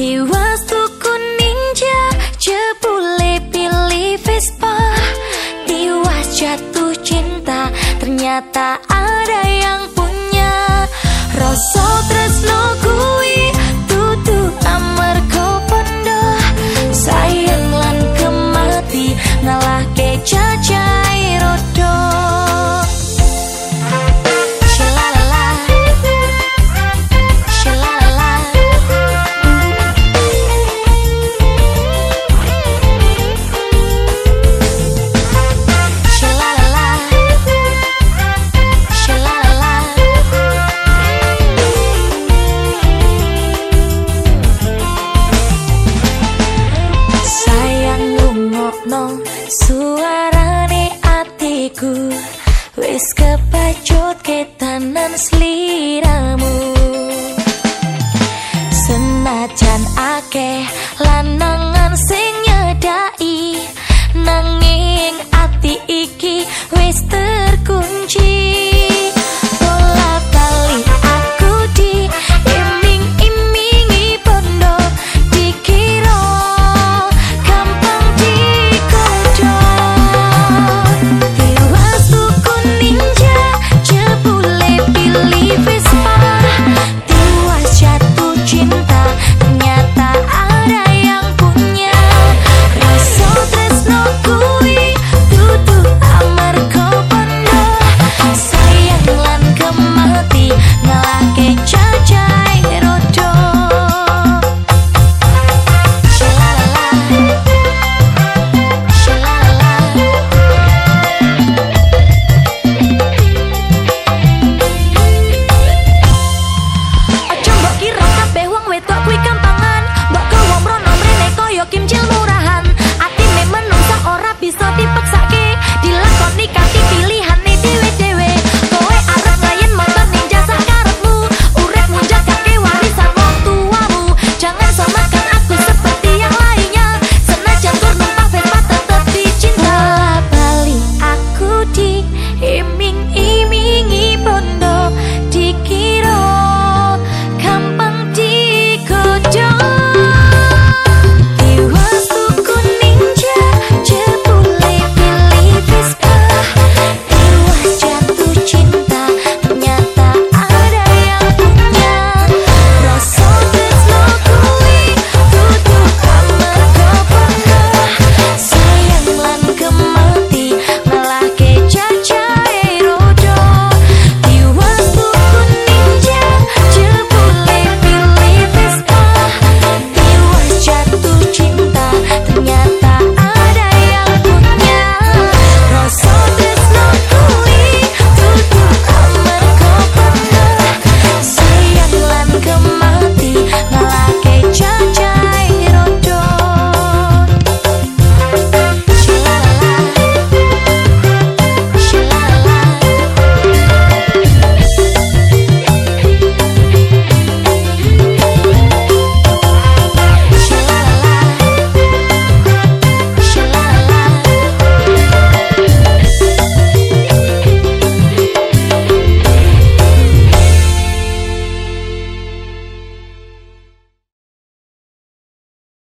Tiwas tuku ninja Jebule pilih Vespa. Tiwas jatuh cinta Ternyata ada yang punya. Rosot no suarane atiku wis kepacut ketenan sliramu. Senajan akeh lanangan sing